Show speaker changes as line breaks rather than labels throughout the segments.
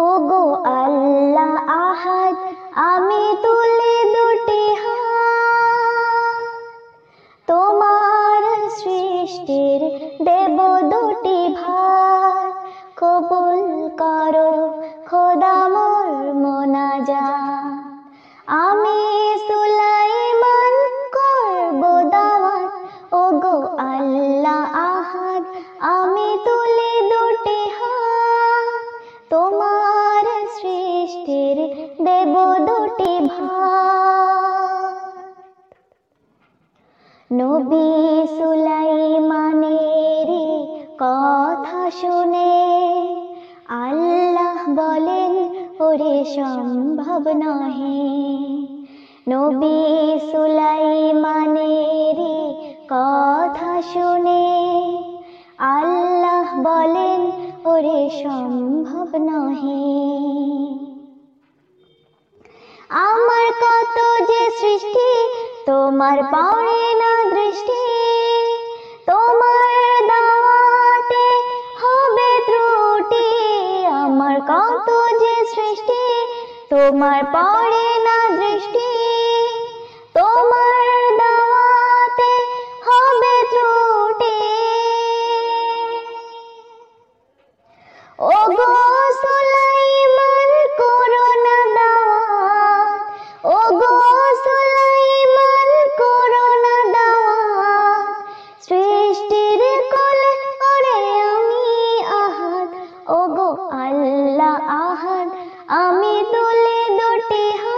ওগো আল্লাহ আহাদ আমি তুলে দুটি তোমার সৃষ্টির দেব দুটি ভার। কবুল করো খোদা তোমার সৃষ্টির দেব দুটি নবী সুলাইমানেরই কথা শুনে আল্লাহ বলেন, ওরে সম্ভব নহে। নবী সুলাইমানেরই কথা শুনে আল্লাহ বলেন ওরে সম্ভব নহে। আমার কত যে সৃষ্টি, তোমার পারে না দৃষ্টি, তোমার দাওয়াতে হবে ত্রুটি। আমার কত যে সৃষ্টি, তোমার পারে না দৃষ্টি তুলি দুটি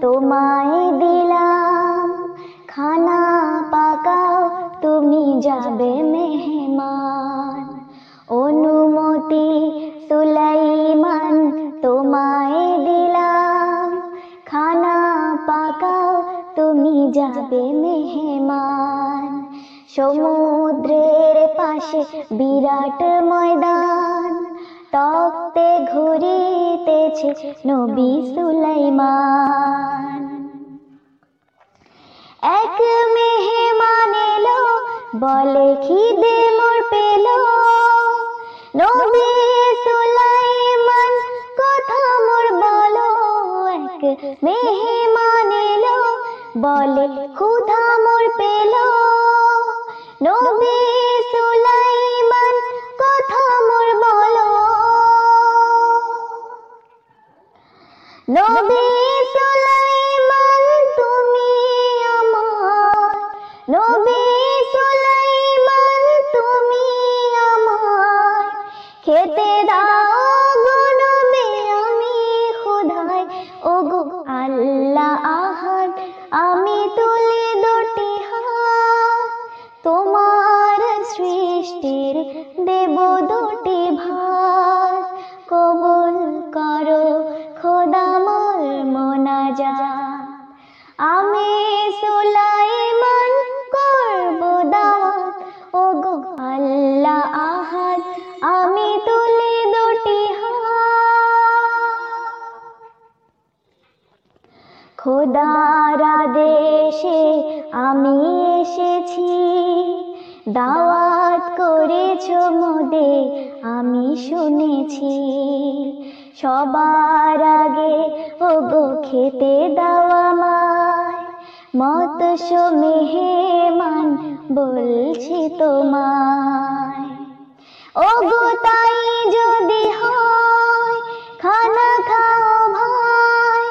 তোমায় দিলাম। খানা পাকাও, তুমি যাবে মেহমান। অনুমতি সুলাইমান, তোমায় দিলাম। খানা পাকাও, তুমি যাবে মেহমান। সমুদ্রের পাশে বিরাট ময়দান, তক্তে ঘুরিতেছে নবী সুলাইমান। বলে খিদে মোর পেল। নবী সুলাইমান, কথা মোর বলো, এক মেহমান এলো। বলে ক্ষুধা মোর পেল। নবী সুলাইমান, কথা মোর বলো। নবী দেব দুটি ভাত। কবুল করো, খোদা মোর মোনাজা আমি সুলাইমান করব দাওয়াত। ওগো আল্লাহ আহাদ, আমি তুলি দুটি খোদার দেশে আমি এসেছি। দাওয়াত করেছ মোদে, আমি শুনেছি। সবার আগে ওগো খেতে দাওয়া মায় মৎস্য মেহেমান, বলছি তোমায়। ওগো তাই যদি হয়, খানা খাও ভাই,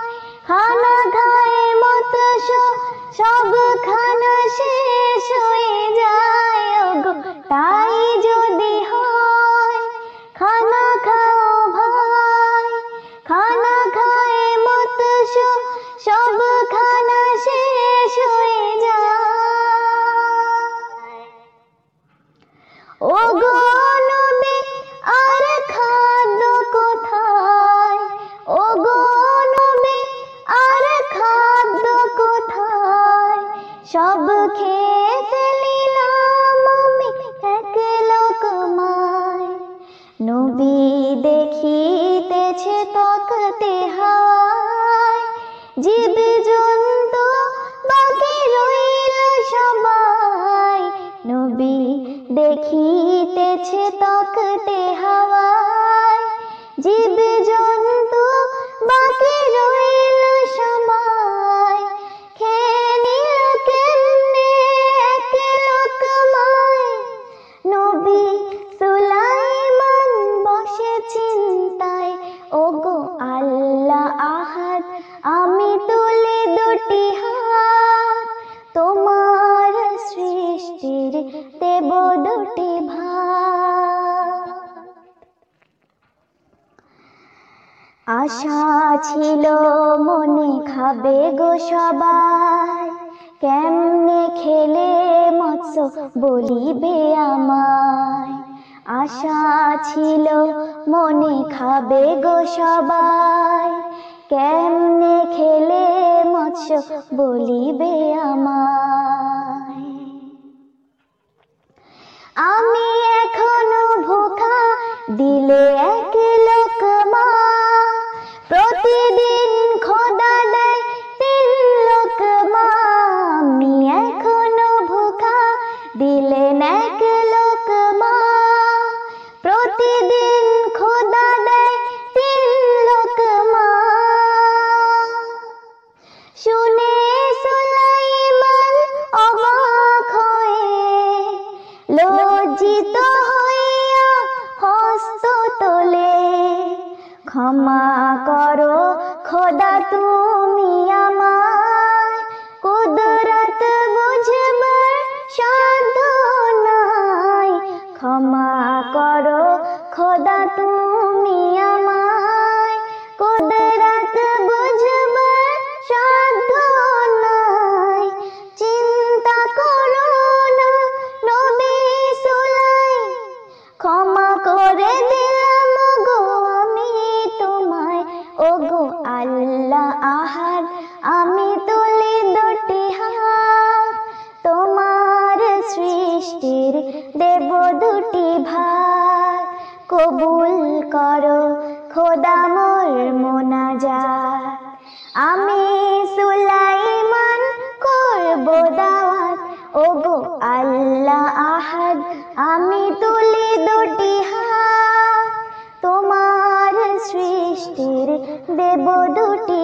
খানা খায় মৎস্য সব খানা সব খেয়ে ফেলি। দেব দুটি আশা ছিল মনে খাবে গো সবাই। কেমনে খেলে মৎস্য বলিবে আমায়। আশা ছিল মনে খাবে গো সবাই। কেমনে খেলে মৎস্য বলিবে আমায়। ক্ষমা করো খোদা তুমি আমায় সৃষ্টির দেব দুটি ভাত কবুল করো খোদা মোর মোনাজাত। আমি সুলাইমান করব দাওয়াত। ওগো আল্লাহ আহাদ, আমি তুলি দুটি হাত। তোমার সৃষ্টির দেব দুটি